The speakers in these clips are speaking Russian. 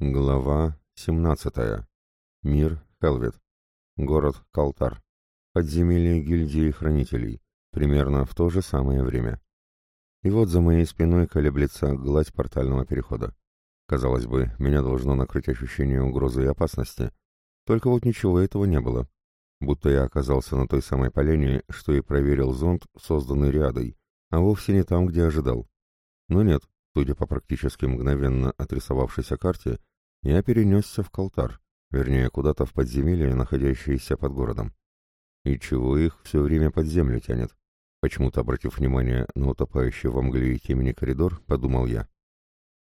Глава 17. Мир Хелвет. Город Калтар. Подземелье гильдии хранителей. Примерно в то же самое время. И вот за моей спиной колеблется гладь портального перехода. Казалось бы, меня должно накрыть ощущение угрозы и опасности. Только вот ничего этого не было. Будто я оказался на той самой полене, что и проверил зонд, созданный Риадой, а вовсе не там, где ожидал. Но нет, судя по практически мгновенно отрисовавшейся карте, я перенесся в Калтар, вернее, куда-то в подземелье, находящееся под городом. И чего их все время под землю тянет? Почему-то, обратив внимание на утопающий во мгле и темени коридор, подумал я.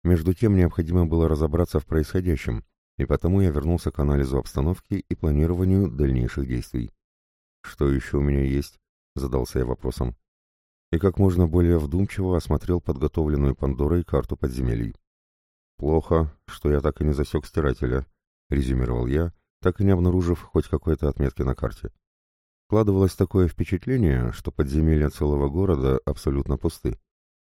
Между тем необходимо было разобраться в происходящем, и потому я вернулся к анализу обстановки и планированию дальнейших действий. «Что еще у меня есть?» — задался я вопросом. И как можно более вдумчиво осмотрел подготовленную Пандорой карту подземелий. «Плохо, что я так и не засек стирателя», — резюмировал я, так и не обнаружив хоть какой-то отметки на карте. Складывалось такое впечатление, что подземелья целого города абсолютно пусты.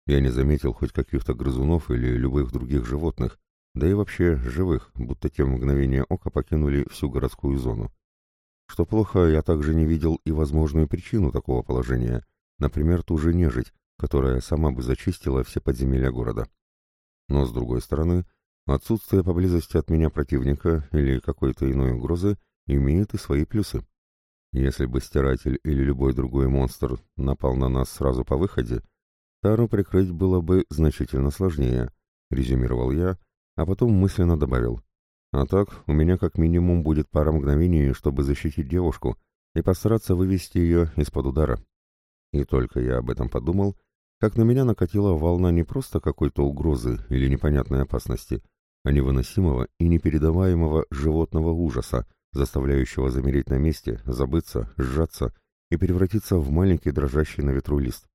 Я не заметил хоть каких-то грызунов или любых других животных, да и вообще живых, будто те в мгновение ока покинули всю городскую зону. Что плохо, я также не видел и возможную причину такого положения, например, ту же нежить, которая сама бы зачистила все подземелья города. Но, с другой стороны, отсутствие поблизости от меня противника или какой-то иной угрозы имеет и свои плюсы. Если бы стиратель или любой другой монстр напал на нас сразу по выходе, Тару прикрыть было бы значительно сложнее, резюмировал я, а потом мысленно добавил. А так, у меня как минимум будет пара мгновений, чтобы защитить девушку и постараться вывести ее из-под удара. И только я об этом подумал, как на меня накатила волна не просто какой-то угрозы или непонятной опасности, а невыносимого и непередаваемого животного ужаса, заставляющего замереть на месте, забыться, сжаться и превратиться в маленький дрожащий на ветру лист.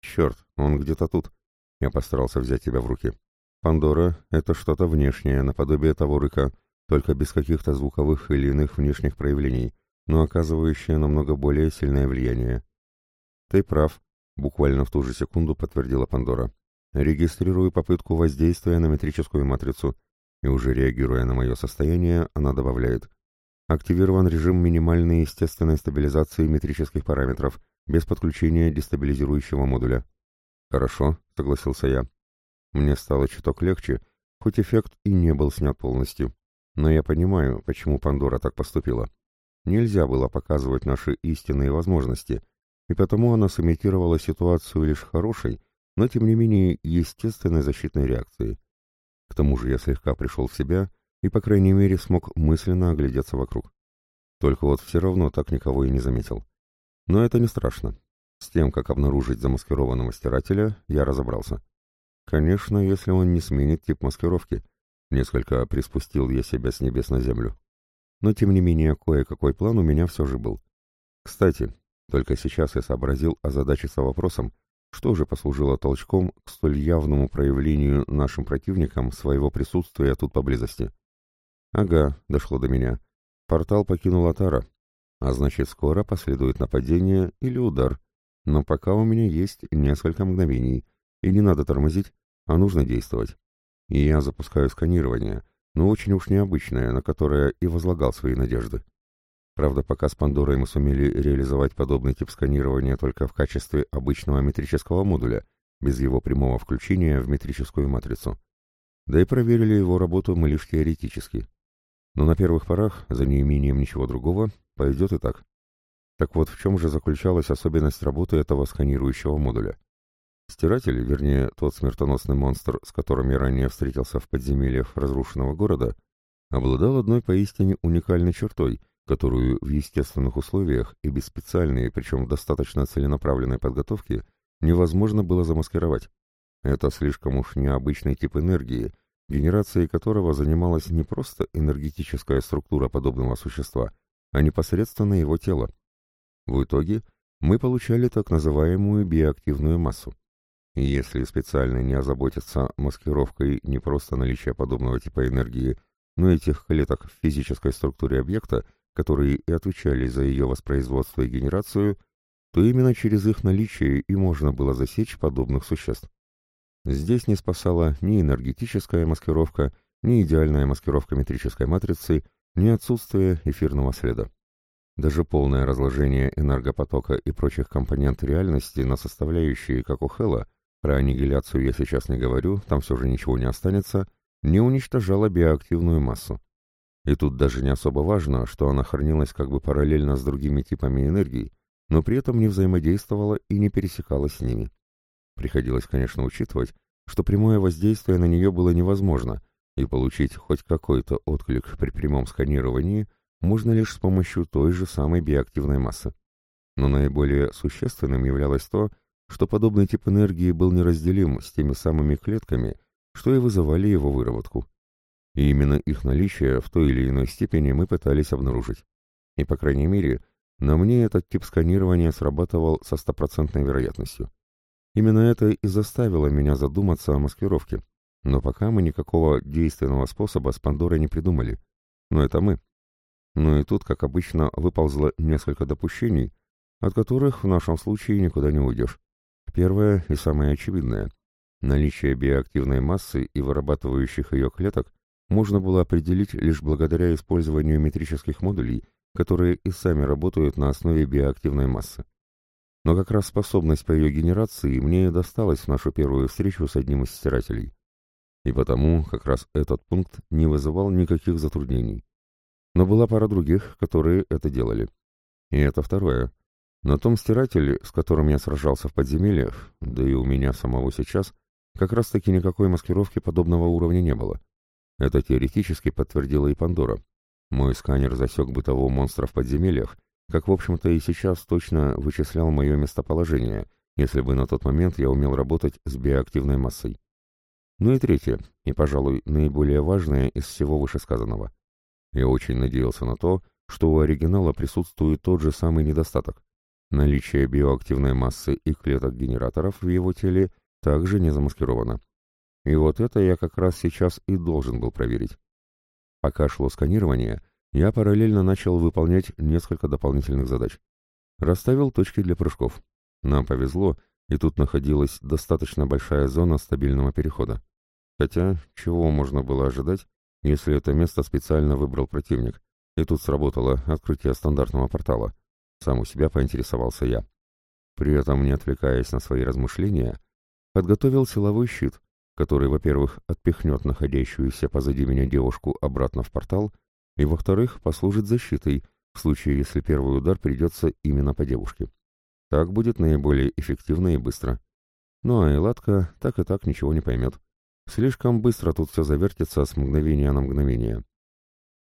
«Черт, он где-то тут!» Я постарался взять тебя в руки. «Пандора — это что-то внешнее, наподобие того рыка, только без каких-то звуковых или иных внешних проявлений, но оказывающее намного более сильное влияние». «Ты прав», Буквально в ту же секунду подтвердила Пандора. Регистрирую попытку воздействия на метрическую матрицу. И уже реагируя на мое состояние, она добавляет. Активирован режим минимальной естественной стабилизации метрических параметров, без подключения дестабилизирующего модуля. Хорошо, согласился я. Мне стало чуток легче, хоть эффект и не был снят полностью. Но я понимаю, почему Пандора так поступила. Нельзя было показывать наши истинные возможности — и потому она сымитировала ситуацию лишь хорошей, но тем не менее естественной защитной реакцией. К тому же я слегка пришел в себя и, по крайней мере, смог мысленно оглядеться вокруг. Только вот все равно так никого и не заметил. Но это не страшно. С тем, как обнаружить замаскированного стирателя, я разобрался. Конечно, если он не сменит тип маскировки. Несколько приспустил я себя с небес на землю. Но, тем не менее, кое-какой план у меня все же был. Кстати, только сейчас я сообразил озадачиться вопросом, что же послужило толчком к столь явному проявлению нашим противникам своего присутствия тут поблизости. Ага, дошло до меня. Портал покинул Атара, а значит скоро последует нападение или удар. Но пока у меня есть несколько мгновений, и не надо тормозить, а нужно действовать. И я запускаю сканирование, но очень уж необычное, на которое и возлагал свои надежды. Правда, пока с Пандорой мы сумели реализовать подобный тип сканирования только в качестве обычного метрического модуля, без его прямого включения в метрическую матрицу. Да и проверили его работу мы лишь теоретически. Но на первых порах, за неимением ничего другого, пойдет и так. Так вот, в чем же заключалась особенность работы этого сканирующего модуля? Стиратель, вернее, тот смертоносный монстр, с которым я ранее встретился в подземельях разрушенного города, обладал одной поистине уникальной чертой — которую в естественных условиях и без специальной, причем достаточно целенаправленной подготовки, невозможно было замаскировать. Это слишком уж необычный тип энергии, генерацией которого занималась не просто энергетическая структура подобного существа, а непосредственно его тело. В итоге мы получали так называемую биоактивную массу. Если специально не озаботиться маскировкой не просто наличия подобного типа энергии, но и тех клеток в физической структуре объекта, которые и отвечали за ее воспроизводство и генерацию, то именно через их наличие и можно было засечь подобных существ. Здесь не спасала ни энергетическая маскировка, ни идеальная маскировка метрической матрицы, ни отсутствие эфирного следа. Даже полное разложение энергопотока и прочих компонент реальности на составляющие, как у Хэлла, про аннигиляцию я сейчас не говорю, там все же ничего не останется, не уничтожало биоактивную массу. И тут даже не особо важно, что она хранилась как бы параллельно с другими типами энергии, но при этом не взаимодействовала и не пересекалась с ними. Приходилось, конечно, учитывать, что прямое воздействие на нее было невозможно, и получить хоть какой-то отклик при прямом сканировании можно лишь с помощью той же самой биоактивной массы. Но наиболее существенным являлось то, что подобный тип энергии был неразделим с теми самыми клетками, что и вызывали его выработку. И именно их наличие в той или иной степени мы пытались обнаружить. И, по крайней мере, на мне этот тип сканирования срабатывал со стопроцентной вероятностью. Именно это и заставило меня задуматься о маскировке. Но пока мы никакого действенного способа с Пандорой не придумали. Но это мы. Но и тут, как обычно, выползло несколько допущений, от которых в нашем случае никуда не уйдешь. Первое и самое очевидное. Наличие биоактивной массы и вырабатывающих ее клеток можно было определить лишь благодаря использованию метрических модулей, которые и сами работают на основе биоактивной массы. Но как раз способность по ее генерации мне и досталась в нашу первую встречу с одним из стирателей. И потому как раз этот пункт не вызывал никаких затруднений. Но была пара других, которые это делали. И это второе. На том стирателе, с которым я сражался в подземельях, да и у меня самого сейчас, как раз-таки никакой маскировки подобного уровня не было. Это теоретически подтвердила и Пандора. Мой сканер засек бытового монстра в подземельях, как, в общем-то, и сейчас точно вычислял мое местоположение, если бы на тот момент я умел работать с биоактивной массой. Ну и третье, и, пожалуй, наиболее важное из всего вышесказанного. Я очень надеялся на то, что у оригинала присутствует тот же самый недостаток. Наличие биоактивной массы и клеток-генераторов в его теле также не замаскировано. И вот это я как раз сейчас и должен был проверить. Пока шло сканирование, я параллельно начал выполнять несколько дополнительных задач. Расставил точки для прыжков. Нам повезло, и тут находилась достаточно большая зона стабильного перехода. Хотя, чего можно было ожидать, если это место специально выбрал противник, и тут сработало открытие стандартного портала. Сам у себя поинтересовался я. При этом, не отвлекаясь на свои размышления, подготовил силовой щит, который, во-первых, отпихнет находящуюся позади меня девушку обратно в портал, и, во-вторых, послужит защитой, в случае, если первый удар придется именно по девушке. Так будет наиболее эффективно и быстро. Ну а Эладка так и так ничего не поймет. Слишком быстро тут все завертится с мгновения на мгновение.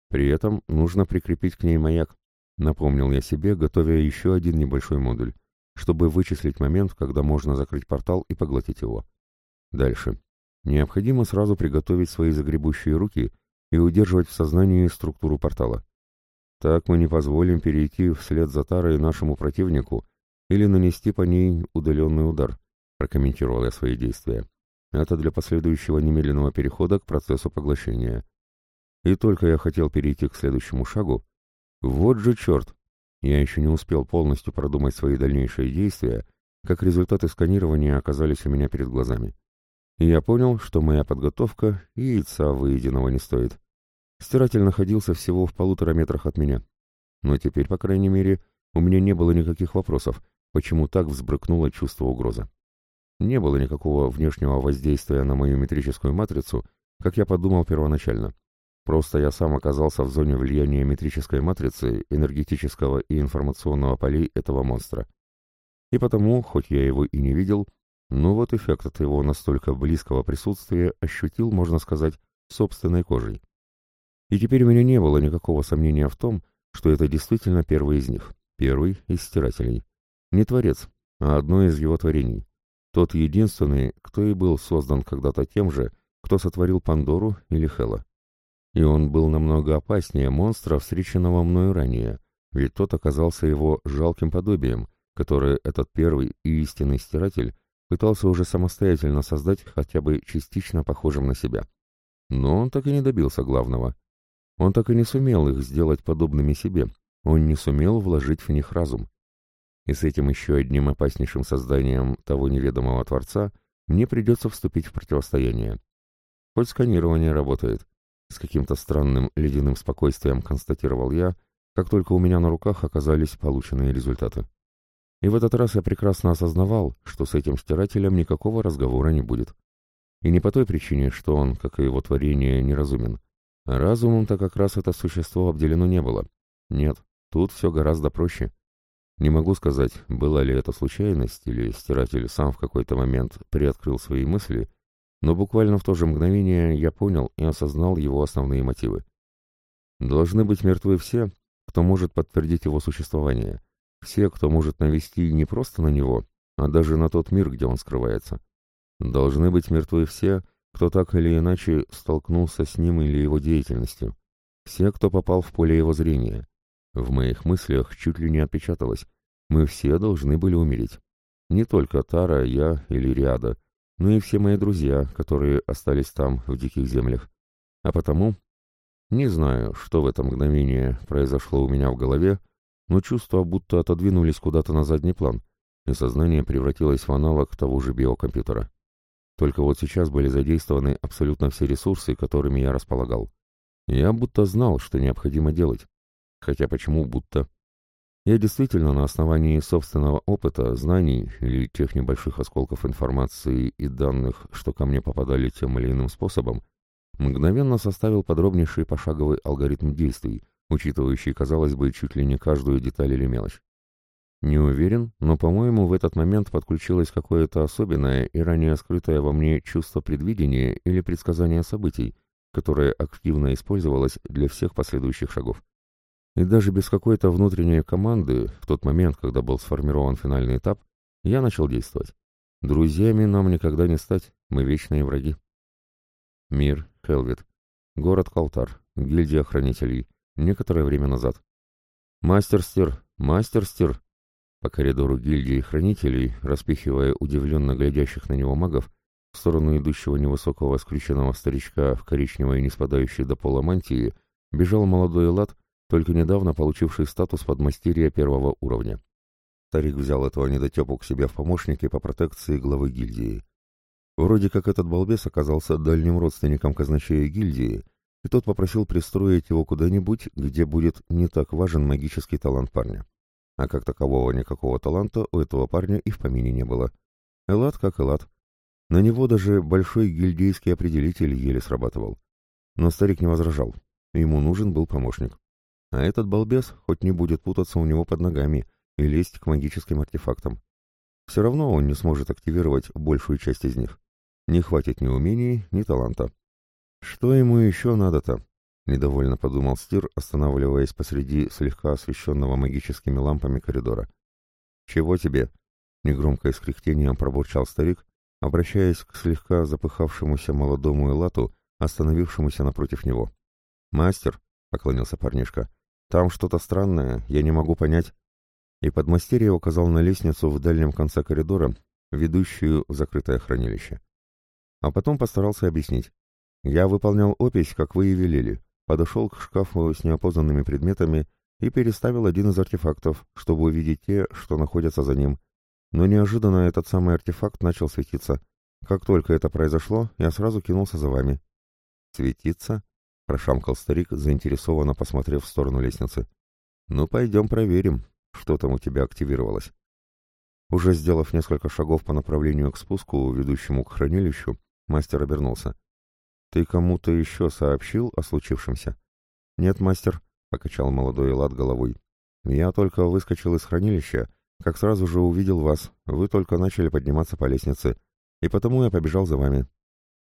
При этом нужно прикрепить к ней маяк, напомнил я себе, готовя еще один небольшой модуль, чтобы вычислить момент, когда можно закрыть портал и поглотить его. Дальше. Необходимо сразу приготовить свои загребущие руки и удерживать в сознании структуру портала. Так мы не позволим перейти вслед за Тарой нашему противнику или нанести по ней удаленный удар, прокомментировал я свои действия. Это для последующего немедленного перехода к процессу поглощения. И только я хотел перейти к следующему шагу, вот же черт! Я еще не успел полностью продумать свои дальнейшие действия, как результаты сканирования оказались у меня перед глазами и я понял, что моя подготовка и яйца выеденного не стоит. Стиратель находился всего в полутора метрах от меня. Но теперь, по крайней мере, у меня не было никаких вопросов, почему так взбрыкнуло чувство угрозы. Не было никакого внешнего воздействия на мою метрическую матрицу, как я подумал первоначально. Просто я сам оказался в зоне влияния метрической матрицы, энергетического и информационного полей этого монстра. И потому, хоть я его и не видел, но вот эффект от его настолько близкого присутствия ощутил, можно сказать, собственной кожей. И теперь у меня не было никакого сомнения в том, что это действительно первый из них, первый из стирателей. Не творец, а одно из его творений. Тот единственный, кто и был создан когда-то тем же, кто сотворил Пандору или Хела. И он был намного опаснее монстра, встреченного мною ранее, ведь тот оказался его жалким подобием, которое этот первый и истинный стиратель пытался уже самостоятельно создать хотя бы частично похожим на себя. Но он так и не добился главного. Он так и не сумел их сделать подобными себе, он не сумел вложить в них разум. И с этим еще одним опаснейшим созданием того неведомого Творца мне придется вступить в противостояние. Хоть сканирование работает, с каким-то странным ледяным спокойствием констатировал я, как только у меня на руках оказались полученные результаты. И в этот раз я прекрасно осознавал, что с этим стирателем никакого разговора не будет. И не по той причине, что он, как и его творение, неразумен. Разумом-то как раз это существо обделено не было. Нет, тут все гораздо проще. Не могу сказать, была ли это случайность, или стиратель сам в какой-то момент приоткрыл свои мысли, но буквально в то же мгновение я понял и осознал его основные мотивы. Должны быть мертвы все, кто может подтвердить его существование, все, кто может навести не просто на него, а даже на тот мир, где он скрывается. Должны быть мертвы все, кто так или иначе столкнулся с ним или его деятельностью, все, кто попал в поле его зрения, в моих мыслях чуть ли не отпечаталось. Мы все должны были умереть. Не только Тара, я или Риада, но и все мои друзья, которые остались там, в диких землях. А потому... Не знаю, что в это мгновение произошло у меня в голове, но чувства будто отодвинулись куда-то на задний план, и сознание превратилось в аналог того же биокомпьютера. Только вот сейчас были задействованы абсолютно все ресурсы, которыми я располагал. Я будто знал, что необходимо делать. Хотя почему будто? Я действительно на основании собственного опыта, знаний или тех небольших осколков информации и данных, что ко мне попадали тем или иным способом, мгновенно составил подробнейший пошаговый алгоритм действий, учитывающий, казалось бы, чуть ли не каждую деталь или мелочь. Не уверен, но, по-моему, в этот момент подключилось какое-то особенное и ранее скрытое во мне чувство предвидения или предсказания событий, которое активно использовалось для всех последующих шагов. И даже без какой-то внутренней команды, в тот момент, когда был сформирован финальный этап, я начал действовать. Друзьями нам никогда не стать, мы вечные враги. Мир, Хелвит. Город Калтар, гильдия хранителей. Некоторое время назад. Мастерстер, мастерстер. По коридору гильдии хранителей, распихивая удивленно глядящих на него магов, в сторону идущего невысокого скрюченного старичка в коричневой не спадающей до пола мантии, бежал молодой лад только недавно получивший статус подмастерья первого уровня. Старик взял этого недотепу к себе в помощники по протекции главы гильдии. Вроде как этот балбес оказался дальним родственником казначея гильдии, и тот попросил пристроить его куда-нибудь, где будет не так важен магический талант парня. А как такового никакого таланта у этого парня и в помине не было. Элат как Элат. На него даже большой гильдейский определитель еле срабатывал. Но старик не возражал. Ему нужен был помощник. А этот балбес хоть не будет путаться у него под ногами и лезть к магическим артефактам. Все равно он не сможет активировать большую часть из них. Не хватит ни умений, ни таланта. Что ему еще надо-то? Недовольно подумал Стир, останавливаясь посреди слегка освещенного магическими лампами коридора. «Чего тебе?» — негромко и с пробурчал старик, обращаясь к слегка запыхавшемуся молодому Элату, остановившемуся напротив него. «Мастер», — поклонился парнишка, там что-то странное, я не могу понять. И подмастерье указал на лестницу в дальнем конце коридора, ведущую в закрытое хранилище. А потом постарался объяснить. Я выполнял опись, как вы и велели, подошел к шкафу с неопознанными предметами и переставил один из артефактов, чтобы увидеть те, что находятся за ним. Но неожиданно этот самый артефакт начал светиться. Как только это произошло, я сразу кинулся за вами. «Светиться?» — прошамкал старик, заинтересованно посмотрев в сторону лестницы. «Ну, пойдем проверим, что там у тебя активировалось». Уже сделав несколько шагов по направлению к спуску, ведущему к хранилищу, мастер обернулся. «Ты кому-то еще сообщил о случившемся?» «Нет, мастер», — покачал молодой Элат головой. «Я только выскочил из хранилища, как сразу же увидел вас. Вы только начали подниматься по лестнице, и потому я побежал за вами».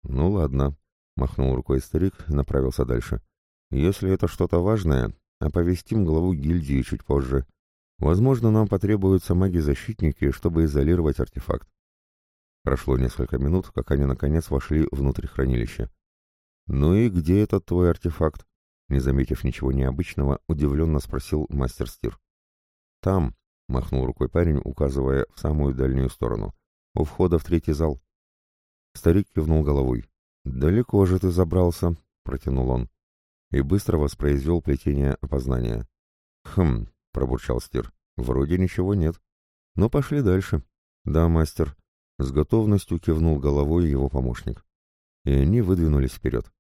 «Ну ладно», Махнул рукой старик и направился дальше. «Если это что-то важное, оповестим главу гильдии чуть позже. Возможно, нам потребуются маги-защитники, чтобы изолировать артефакт». Прошло несколько минут, как они наконец вошли внутрь хранилища. «Ну и где этот твой артефакт?» Не заметив ничего необычного, удивленно спросил мастер Стир. «Там», — махнул рукой парень, указывая в самую дальнюю сторону, — «у входа в третий зал». Старик кивнул головой. «Далеко же ты забрался», — протянул он, и быстро воспроизвел плетение опознания. «Хм», — пробурчал Стир, — «вроде ничего нет. Но пошли дальше». «Да, мастер», — с готовностью кивнул головой его помощник. И они выдвинулись вперед.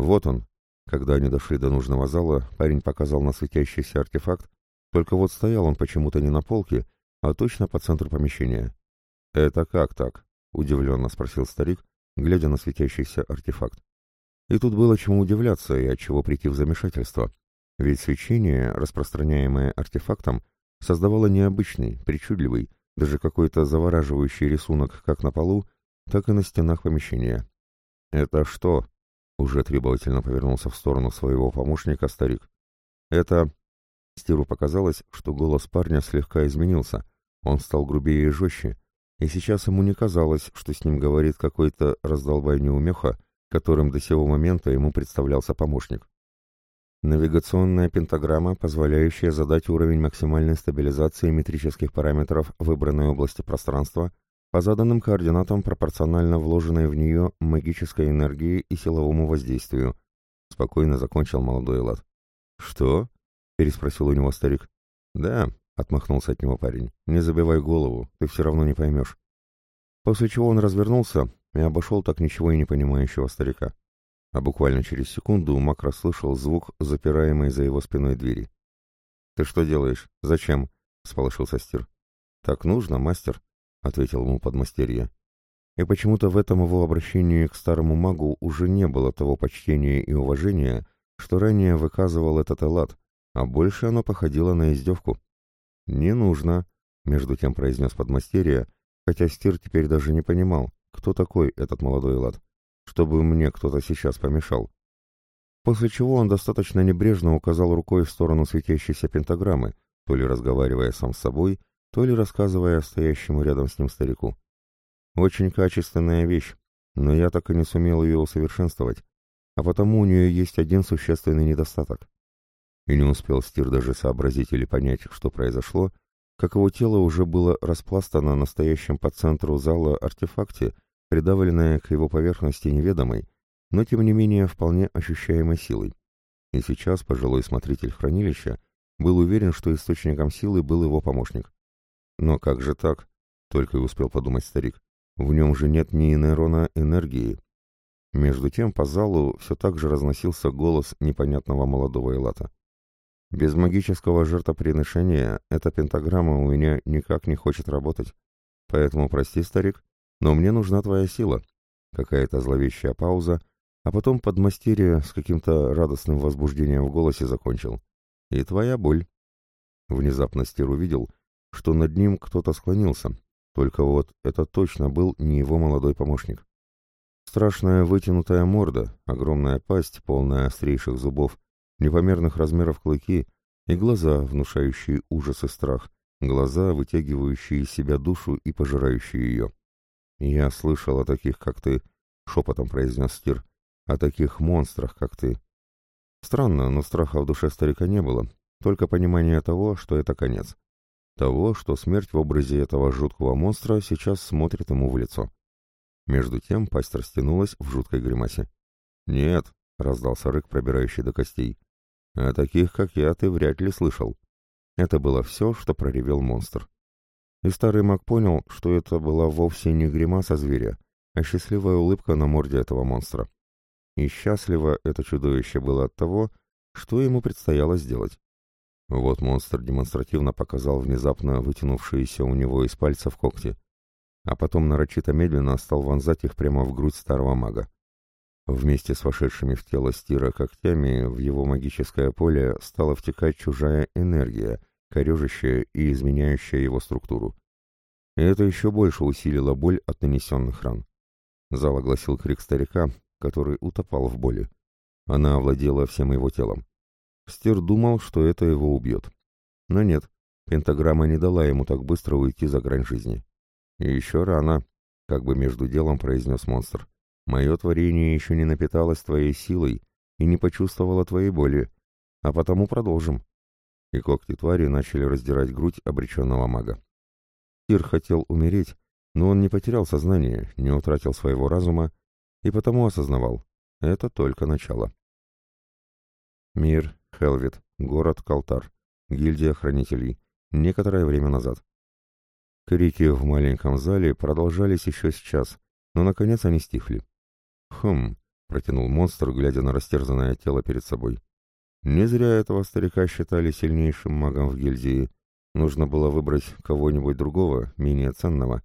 «Вот он», Когда они дошли до нужного зала, парень показал на светящийся артефакт, только вот стоял он почему-то не на полке, а точно по центру помещения. «Это как так?» — удивленно спросил старик, глядя на светящийся артефакт. И тут было чему удивляться и от чего прийти в замешательство. Ведь свечение, распространяемое артефактом, создавало необычный, причудливый, даже какой-то завораживающий рисунок как на полу, так и на стенах помещения. «Это что?» — уже требовательно повернулся в сторону своего помощника старик. «Это...» Стиру показалось, что голос парня слегка изменился. Он стал грубее и жестче, и сейчас ему не казалось, что с ним говорит какой-то раздолбай неумеха, которым до сего момента ему представлялся помощник. Навигационная пентаграмма, позволяющая задать уровень максимальной стабилизации метрических параметров выбранной области пространства по заданным координатам пропорционально вложенной в нее магической энергии и силовому воздействию, спокойно закончил молодой Лад. «Что?» — переспросил у него старик. «Да», — отмахнулся от него парень, — «не забивай голову, ты все равно не поймешь». После чего он развернулся и обошел так ничего и не понимающего старика а буквально через секунду Мак расслышал звук запираемой за его спиной двери. «Ты что делаешь? Зачем?» — сполошился Стир. «Так нужно, мастер», — ответил ему подмастерье. И почему-то в этом его обращении к старому магу уже не было того почтения и уважения, что ранее выказывал этот Элат, а больше оно походило на издевку. «Не нужно», — между тем произнес подмастерье, хотя Стир теперь даже не понимал, кто такой этот молодой Элат чтобы мне кто-то сейчас помешал. После чего он достаточно небрежно указал рукой в сторону светящейся пентаграммы, то ли разговаривая сам с собой, то ли рассказывая стоящему рядом с ним старику. Очень качественная вещь, но я так и не сумел ее усовершенствовать, а потому у нее есть один существенный недостаток. И не успел Стир даже сообразить или понять, что произошло, как его тело уже было распластано на стоящем по центру зала артефакте, придавленная к его поверхности неведомой, но тем не менее вполне ощущаемой силой. И сейчас пожилой смотритель хранилища был уверен, что источником силы был его помощник. Но как же так? Только и успел подумать старик. В нем же нет ни нейрона энергии. Между тем по залу все так же разносился голос непонятного молодого Элата. Без магического жертвоприношения эта пентаграмма у меня никак не хочет работать. Поэтому прости, старик, но мне нужна твоя сила. Какая-то зловещая пауза, а потом подмастерье с каким-то радостным возбуждением в голосе закончил. И твоя боль. Внезапно Стир увидел, что над ним кто-то склонился, только вот это точно был не его молодой помощник. Страшная вытянутая морда, огромная пасть, полная острейших зубов, непомерных размеров клыки и глаза, внушающие ужас и страх, глаза, вытягивающие из себя душу и пожирающие ее. «Я слышал о таких, как ты», — шепотом произнес Стир, — «о таких монстрах, как ты». Странно, но страха в душе старика не было, только понимание того, что это конец. Того, что смерть в образе этого жуткого монстра сейчас смотрит ему в лицо. Между тем пасть растянулась в жуткой гримасе. «Нет», — раздался рык, пробирающий до костей, — «о таких, как я, ты вряд ли слышал». Это было все, что проревел монстр. И старый маг понял, что это была вовсе не гримаса зверя, а счастливая улыбка на морде этого монстра. И счастливо это чудовище было от того, что ему предстояло сделать. Вот монстр демонстративно показал внезапно вытянувшиеся у него из пальцев когти, а потом нарочито медленно стал вонзать их прямо в грудь старого мага. Вместе с вошедшими в тело стира когтями в его магическое поле стала втекать чужая энергия, корежащая и изменяющая его структуру. И это еще больше усилило боль от нанесенных ран. Зал огласил крик старика, который утопал в боли. Она овладела всем его телом. Стир думал, что это его убьет. Но нет, пентаграмма не дала ему так быстро уйти за грань жизни. И еще рано, как бы между делом произнес монстр. Мое творение еще не напиталось твоей силой и не почувствовало твоей боли, а потому продолжим и когти твари начали раздирать грудь обреченного мага. Тир хотел умереть, но он не потерял сознание, не утратил своего разума и потому осознавал — это только начало. Мир, Хелвит, город Калтар, гильдия хранителей, некоторое время назад. Крики в маленьком зале продолжались еще сейчас, но наконец они стихли. Хм, протянул монстр, глядя на растерзанное тело перед собой. Не зря этого старика считали сильнейшим магом в гильдии. Нужно было выбрать кого-нибудь другого, менее ценного,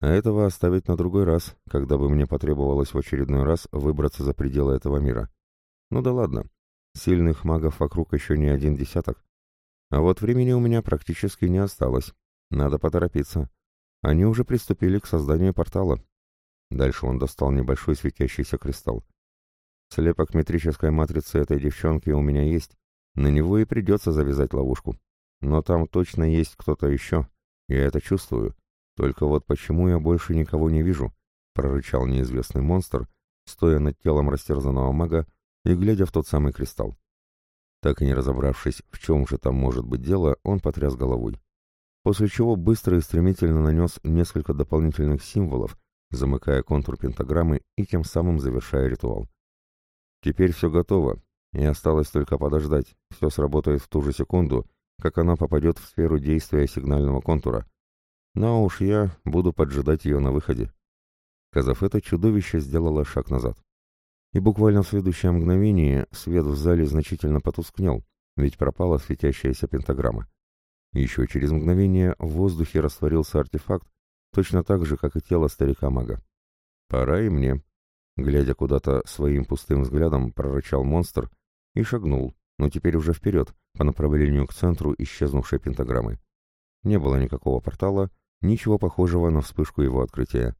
а этого оставить на другой раз, когда бы мне потребовалось в очередной раз выбраться за пределы этого мира. Ну да ладно, сильных магов вокруг еще не один десяток. А вот времени у меня практически не осталось. Надо поторопиться. Они уже приступили к созданию портала. Дальше он достал небольшой светящийся кристалл. Слепок метрической матрицы этой девчонки у меня есть. На него и придется завязать ловушку. Но там точно есть кто-то еще. Я это чувствую. Только вот почему я больше никого не вижу? Прорычал неизвестный монстр, стоя над телом растерзанного мага и глядя в тот самый кристалл. Так и не разобравшись, в чем же там может быть дело, он потряс головой. После чего быстро и стремительно нанес несколько дополнительных символов, замыкая контур пентаграммы и тем самым завершая ритуал. Теперь все готово, и осталось только подождать, все сработает в ту же секунду, как она попадет в сферу действия сигнального контура. Но уж я буду поджидать ее на выходе. Сказав это, чудовище сделало шаг назад. И буквально в следующее мгновение свет в зале значительно потускнел, ведь пропала светящаяся пентаграмма. Еще через мгновение в воздухе растворился артефакт, точно так же, как и тело старика-мага. «Пора и мне», Глядя куда-то своим пустым взглядом, прорычал монстр и шагнул, но теперь уже вперед, по направлению к центру исчезнувшей пентаграммы. Не было никакого портала, ничего похожего на вспышку его открытия.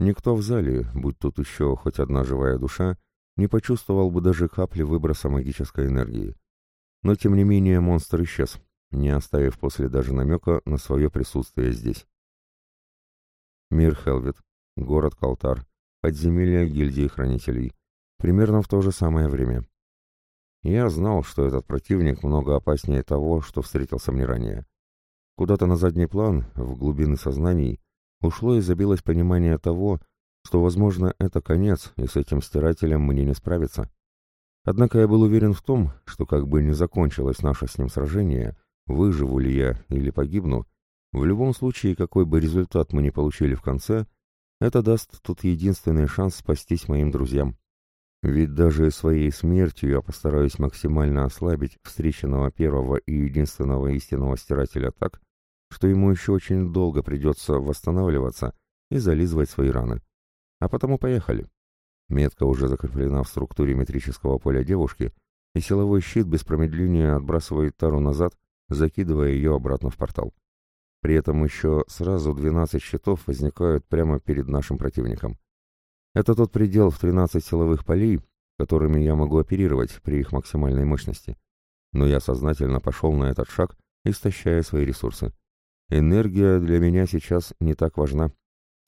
Никто в зале, будь тут еще хоть одна живая душа, не почувствовал бы даже капли выброса магической энергии. Но тем не менее монстр исчез, не оставив после даже намека на свое присутствие здесь. Мир Хелвет, город Калтар, подземелья гильдии хранителей. Примерно в то же самое время. Я знал, что этот противник много опаснее того, что встретился мне ранее. Куда-то на задний план, в глубины сознаний, ушло и забилось понимание того, что, возможно, это конец, и с этим стирателем мне не справиться. Однако я был уверен в том, что как бы ни закончилось наше с ним сражение, выживу ли я или погибну, в любом случае, какой бы результат мы ни получили в конце — это даст тут единственный шанс спастись моим друзьям. Ведь даже своей смертью я постараюсь максимально ослабить встреченного первого и единственного истинного стирателя так, что ему еще очень долго придется восстанавливаться и зализывать свои раны. А потому поехали. Метка уже закреплена в структуре метрического поля девушки, и силовой щит без промедления отбрасывает тару назад, закидывая ее обратно в портал. При этом еще сразу 12 щитов возникают прямо перед нашим противником. Это тот предел в 13 силовых полей, которыми я могу оперировать при их максимальной мощности. Но я сознательно пошел на этот шаг, истощая свои ресурсы. Энергия для меня сейчас не так важна.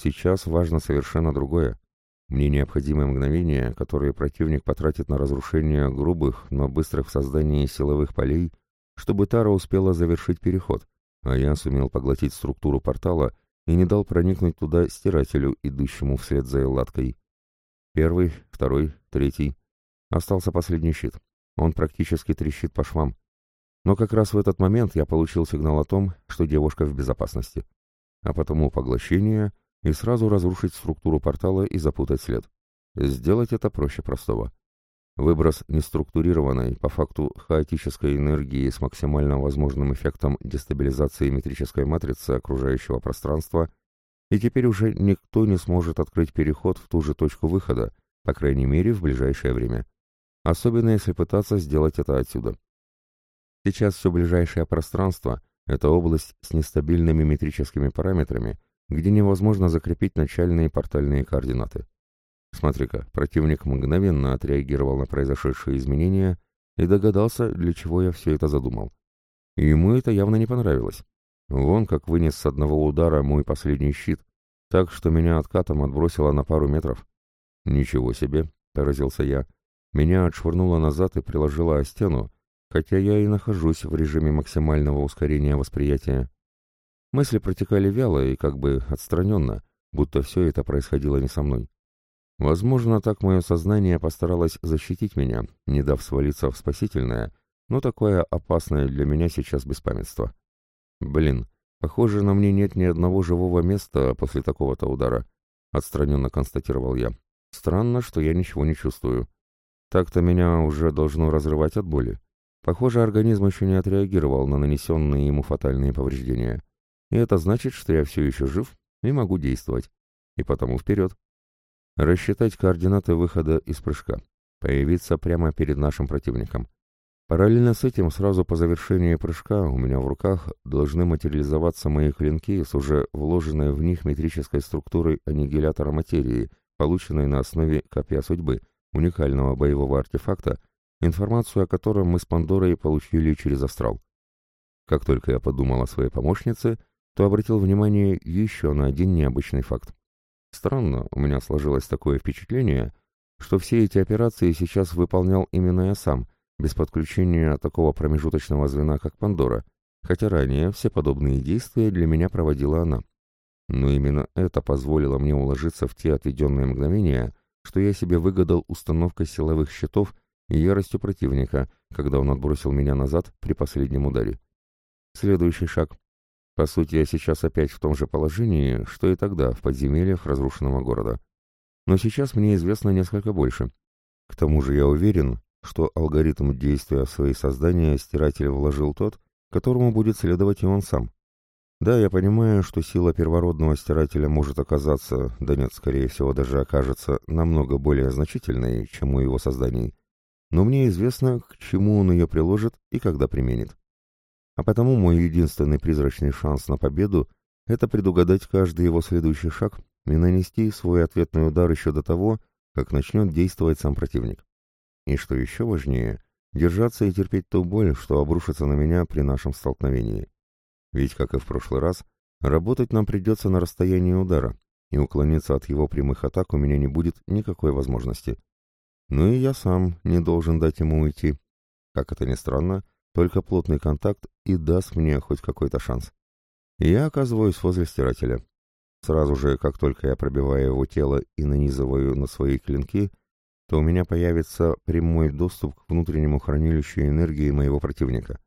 Сейчас важно совершенно другое. Мне необходимы мгновения, которые противник потратит на разрушение грубых, но быстрых в создании силовых полей, чтобы Тара успела завершить переход, а я сумел поглотить структуру портала и не дал проникнуть туда стирателю, идущему вслед за Элладкой. Первый, второй, третий. Остался последний щит. Он практически трещит по швам. Но как раз в этот момент я получил сигнал о том, что девушка в безопасности. А потому поглощение и сразу разрушить структуру портала и запутать след. Сделать это проще простого. Выброс неструктурированной, по факту хаотической энергии с максимально возможным эффектом дестабилизации метрической матрицы окружающего пространства, и теперь уже никто не сможет открыть переход в ту же точку выхода, по крайней мере в ближайшее время. Особенно если пытаться сделать это отсюда. Сейчас все ближайшее пространство — это область с нестабильными метрическими параметрами, где невозможно закрепить начальные портальные координаты. Смотри-ка, противник мгновенно отреагировал на произошедшие изменения и догадался, для чего я все это задумал. И ему это явно не понравилось. Вон как вынес с одного удара мой последний щит, так что меня откатом отбросило на пару метров. «Ничего себе!» — поразился я. Меня отшвырнуло назад и приложило о стену, хотя я и нахожусь в режиме максимального ускорения восприятия. Мысли протекали вяло и как бы отстраненно, будто все это происходило не со мной. Возможно, так мое сознание постаралось защитить меня, не дав свалиться в спасительное, но такое опасное для меня сейчас беспамятство. Блин, похоже, на мне нет ни одного живого места после такого-то удара, отстраненно констатировал я. Странно, что я ничего не чувствую. Так-то меня уже должно разрывать от боли. Похоже, организм еще не отреагировал на нанесенные ему фатальные повреждения. И это значит, что я все еще жив и могу действовать. И потому вперед. Рассчитать координаты выхода из прыжка. Появиться прямо перед нашим противником. Параллельно с этим, сразу по завершении прыжка, у меня в руках должны материализоваться мои клинки с уже вложенной в них метрической структурой аннигилятора материи, полученной на основе копья судьбы, уникального боевого артефакта, информацию о котором мы с Пандорой получили через астрал. Как только я подумал о своей помощнице, то обратил внимание еще на один необычный факт. Странно, у меня сложилось такое впечатление, что все эти операции сейчас выполнял именно я сам, без подключения такого промежуточного звена, как Пандора, хотя ранее все подобные действия для меня проводила она. Но именно это позволило мне уложиться в те отведенные мгновения, что я себе выгадал установкой силовых щитов и яростью противника, когда он отбросил меня назад при последнем ударе. Следующий шаг. По сути, я сейчас опять в том же положении, что и тогда, в подземельях разрушенного города. Но сейчас мне известно несколько больше. К тому же я уверен, что алгоритм действия в свои создания стиратель вложил тот, которому будет следовать и он сам. Да, я понимаю, что сила первородного стирателя может оказаться, да нет, скорее всего, даже окажется намного более значительной, чем у его созданий, но мне известно, к чему он ее приложит и когда применит. А потому мой единственный призрачный шанс на победу — это предугадать каждый его следующий шаг и нанести свой ответный удар еще до того, как начнет действовать сам противник. И что еще важнее, держаться и терпеть ту боль, что обрушится на меня при нашем столкновении. Ведь, как и в прошлый раз, работать нам придется на расстоянии удара, и уклониться от его прямых атак у меня не будет никакой возможности. Ну и я сам не должен дать ему уйти. Как это ни странно, только плотный контакт и даст мне хоть какой-то шанс. Я оказываюсь возле стирателя. Сразу же, как только я пробиваю его тело и нанизываю на свои клинки, то у меня появится прямой доступ к внутреннему хранилищу энергии моего противника.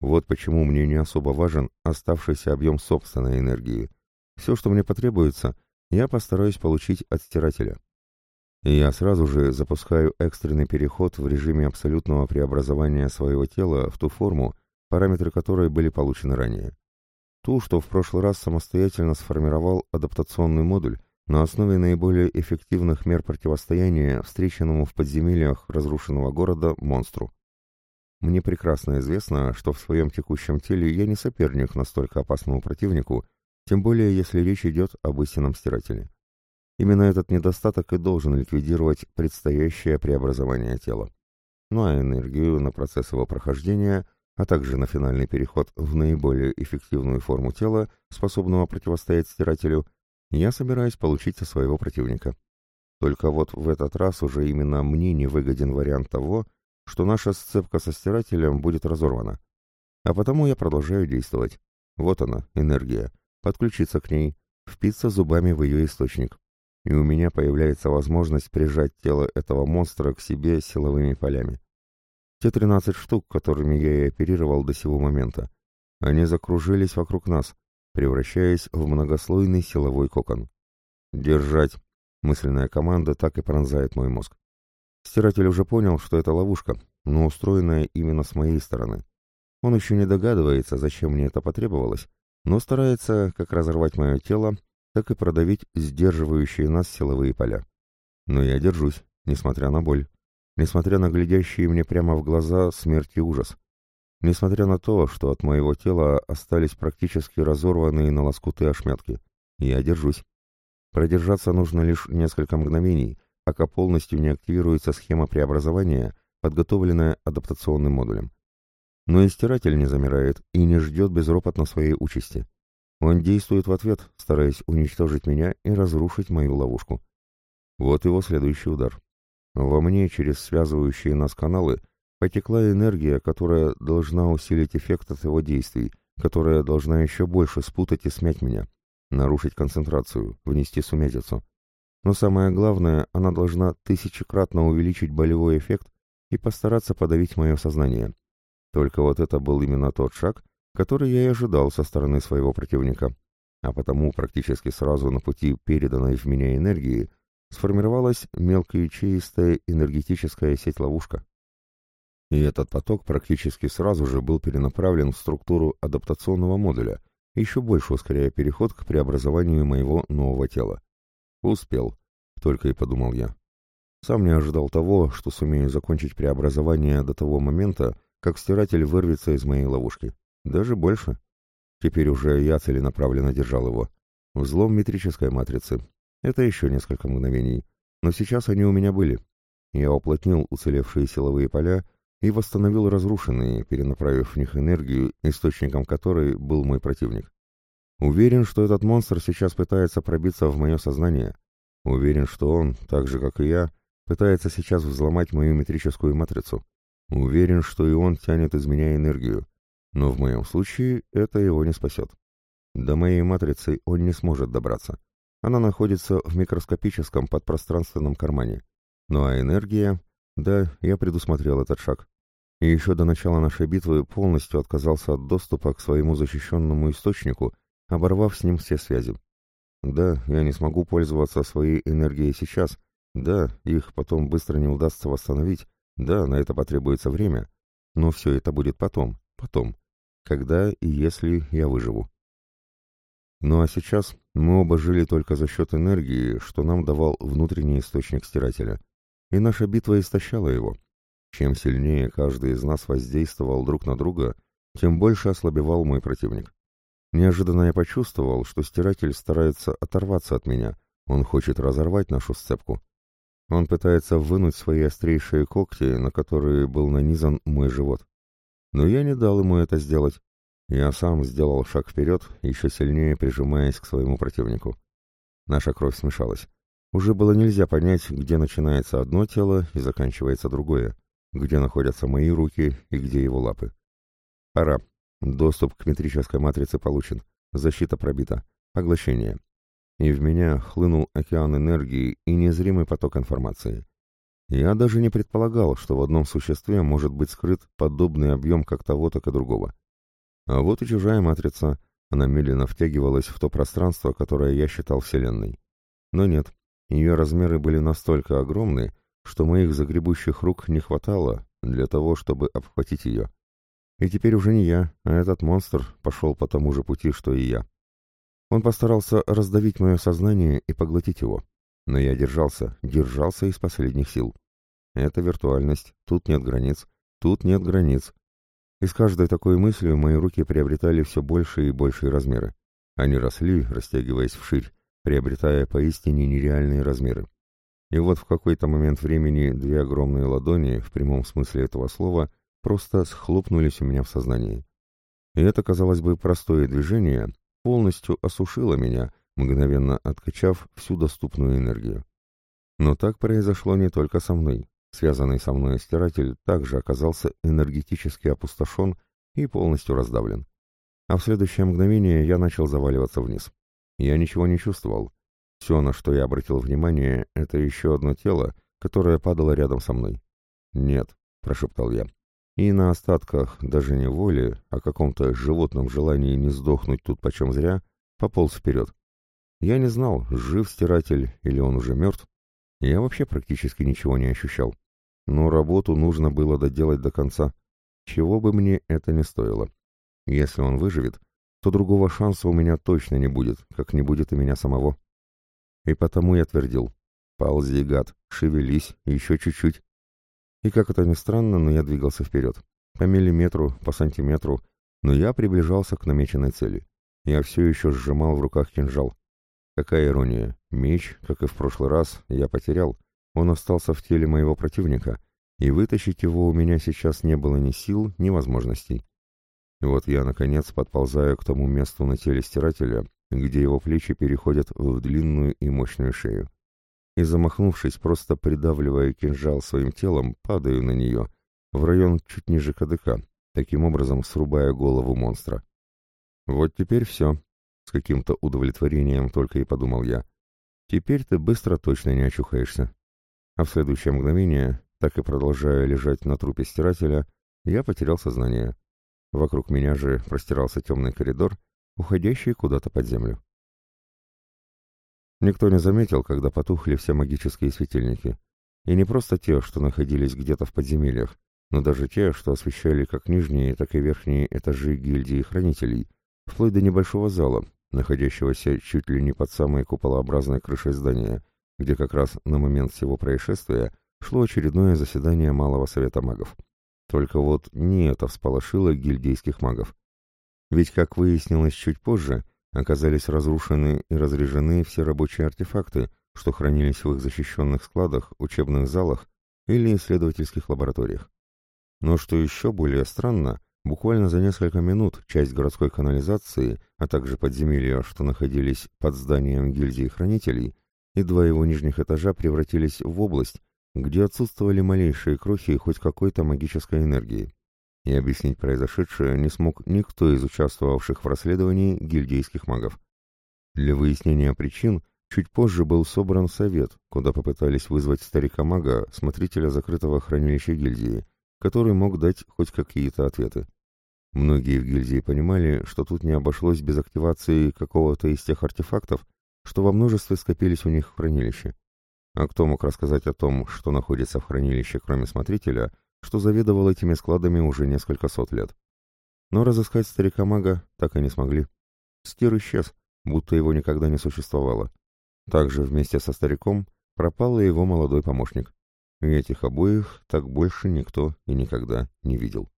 Вот почему мне не особо важен оставшийся объем собственной энергии. Все, что мне потребуется, я постараюсь получить от стирателя. И я сразу же запускаю экстренный переход в режиме абсолютного преобразования своего тела в ту форму, параметры которой были получены ранее. Ту, что в прошлый раз самостоятельно сформировал адаптационный модуль на основе наиболее эффективных мер противостояния встреченному в подземельях разрушенного города монстру. Мне прекрасно известно, что в своем текущем теле я не соперник настолько опасному противнику, тем более если речь идет об истинном стирателе. Именно этот недостаток и должен ликвидировать предстоящее преобразование тела. Ну а энергию на процесс его прохождения, а также на финальный переход в наиболее эффективную форму тела, способного противостоять стирателю, я собираюсь получить со своего противника. Только вот в этот раз уже именно мне не выгоден вариант того, что наша сцепка со стирателем будет разорвана. А потому я продолжаю действовать. Вот она, энергия. Подключиться к ней, впиться зубами в ее источник. И у меня появляется возможность прижать тело этого монстра к себе силовыми полями. Те 13 штук, которыми я и оперировал до сего момента, они закружились вокруг нас, превращаясь в многослойный силовой кокон. «Держать!» Мысленная команда так и пронзает мой мозг. Стиратель уже понял, что это ловушка, но устроенная именно с моей стороны. Он еще не догадывается, зачем мне это потребовалось, но старается как разорвать мое тело, так и продавить сдерживающие нас силовые поля. Но я держусь, несмотря на боль, несмотря на глядящие мне прямо в глаза смерть и ужас, несмотря на то, что от моего тела остались практически разорванные на лоскуты ошметки. Я держусь. Продержаться нужно лишь несколько мгновений, пока полностью не активируется схема преобразования, подготовленная адаптационным модулем. Но и стиратель не замирает и не ждет безропотно своей участи. Он действует в ответ, стараясь уничтожить меня и разрушить мою ловушку. Вот его следующий удар. Во мне через связывающие нас каналы потекла энергия, которая должна усилить эффект от его действий, которая должна еще больше спутать и смять меня, нарушить концентрацию, внести сумятицу. Но самое главное, она должна тысячекратно увеличить болевой эффект и постараться подавить мое сознание. Только вот это был именно тот шаг, который я и ожидал со стороны своего противника. А потому практически сразу на пути переданной в меня энергии сформировалась мелкоячеистая энергетическая сеть-ловушка. И этот поток практически сразу же был перенаправлен в структуру адаптационного модуля, еще больше ускоряя переход к преобразованию моего нового тела. Успел, только и подумал я. Сам не ожидал того, что сумею закончить преобразование до того момента, как стиратель вырвется из моей ловушки. Даже больше. Теперь уже я целенаправленно держал его. Взлом метрической матрицы. Это еще несколько мгновений. Но сейчас они у меня были. Я уплотнил уцелевшие силовые поля и восстановил разрушенные, перенаправив в них энергию, источником которой был мой противник. Уверен, что этот монстр сейчас пытается пробиться в мое сознание. Уверен, что он, так же как и я, пытается сейчас взломать мою метрическую матрицу. Уверен, что и он тянет из меня энергию. Но в моем случае это его не спасет. До моей матрицы он не сможет добраться. Она находится в микроскопическом подпространственном кармане. Ну а энергия... Да, я предусмотрел этот шаг. И еще до начала нашей битвы полностью отказался от доступа к своему защищенному источнику, оборвав с ним все связи. Да, я не смогу пользоваться своей энергией сейчас. Да, их потом быстро не удастся восстановить. Да, на это потребуется время. Но все это будет потом, потом. Когда и если я выживу. Ну а сейчас мы оба жили только за счет энергии, что нам давал внутренний источник стирателя. И наша битва истощала его. Чем сильнее каждый из нас воздействовал друг на друга, тем больше ослабевал мой противник. Неожиданно я почувствовал, что стиратель старается оторваться от меня, он хочет разорвать нашу сцепку. Он пытается вынуть свои острейшие когти, на которые был нанизан мой живот. Но я не дал ему это сделать. Я сам сделал шаг вперед, еще сильнее прижимаясь к своему противнику. Наша кровь смешалась. Уже было нельзя понять, где начинается одно тело и заканчивается другое, где находятся мои руки и где его лапы. Пора. Доступ к метрической матрице получен. Защита пробита. Поглощение. И в меня хлынул океан энергии и незримый поток информации. Я даже не предполагал, что в одном существе может быть скрыт подобный объем как того, так и другого. А вот и чужая матрица. Она медленно втягивалась в то пространство, которое я считал Вселенной. Но нет, ее размеры были настолько огромны, что моих загребущих рук не хватало для того, чтобы обхватить ее. И теперь уже не я, а этот монстр пошел по тому же пути, что и я. Он постарался раздавить мое сознание и поглотить его. Но я держался, держался из последних сил. Это виртуальность, тут нет границ, тут нет границ, и с каждой такой мыслью мои руки приобретали все большие и большие размеры. Они росли, растягиваясь вширь, приобретая поистине нереальные размеры. И вот в какой-то момент времени две огромные ладони, в прямом смысле этого слова, просто схлопнулись у меня в сознании. И это, казалось бы, простое движение полностью осушило меня, мгновенно откачав всю доступную энергию. Но так произошло не только со мной. Связанный со мной стиратель также оказался энергетически опустошен и полностью раздавлен. А в следующее мгновение я начал заваливаться вниз. Я ничего не чувствовал. Все, на что я обратил внимание, это еще одно тело, которое падало рядом со мной. «Нет», — прошептал я. И на остатках даже не воли, а каком-то животном желании не сдохнуть тут почем зря, пополз вперед. Я не знал, жив стиратель или он уже мертв, я вообще практически ничего не ощущал. Но работу нужно было доделать до конца, чего бы мне это ни стоило. Если он выживет, то другого шанса у меня точно не будет, как не будет и меня самого. И потому я твердил, ползи, гад, шевелись, еще чуть-чуть. И как это ни странно, но я двигался вперед. По миллиметру, по сантиметру, но я приближался к намеченной цели. Я все еще сжимал в руках кинжал. Какая ирония. Меч, как и в прошлый раз, я потерял. Он остался в теле моего противника, и вытащить его у меня сейчас не было ни сил, ни возможностей. И вот я, наконец, подползаю к тому месту на теле стирателя, где его плечи переходят в длинную и мощную шею. И, замахнувшись, просто придавливая кинжал своим телом, падаю на нее, в район чуть ниже кадыка, таким образом срубая голову монстра. Вот теперь все, с каким-то удовлетворением только и подумал я. Теперь ты быстро точно не очухаешься. А в следующее мгновение, так и продолжая лежать на трупе стирателя, я потерял сознание. Вокруг меня же простирался темный коридор, уходящий куда-то под землю. Никто не заметил, когда потухли все магические светильники. И не просто те, что находились где-то в подземельях, но даже те, что освещали как нижние, так и верхние этажи гильдии хранителей, вплоть до небольшого зала, находящегося чуть ли не под самой куполообразной крышей здания, где как раз на момент всего происшествия шло очередное заседание Малого Совета Магов. Только вот не это всполошило гильдейских магов. Ведь, как выяснилось чуть позже, оказались разрушены и разряжены все рабочие артефакты, что хранились в их защищенных складах, учебных залах или исследовательских лабораториях. Но что еще более странно, буквально за несколько минут часть городской канализации, а также подземелья, что находились под зданием гильдии хранителей, и два его нижних этажа превратились в область, где отсутствовали малейшие крохи хоть какой-то магической энергии. И объяснить произошедшее не смог никто из участвовавших в расследовании гильдейских магов. Для выяснения причин чуть позже был собран совет, куда попытались вызвать старика-мага, смотрителя закрытого хранилища гильдии, который мог дать хоть какие-то ответы. Многие в гильдии понимали, что тут не обошлось без активации какого-то из тех артефактов, что во множестве скопились у них в хранилище. А кто мог рассказать о том, что находится в хранилище, кроме смотрителя, что заведовал этими складами уже несколько сот лет? Но разыскать старика-мага так и не смогли. Стир исчез, будто его никогда не существовало. Также вместе со стариком пропал и его молодой помощник. И этих обоих так больше никто и никогда не видел.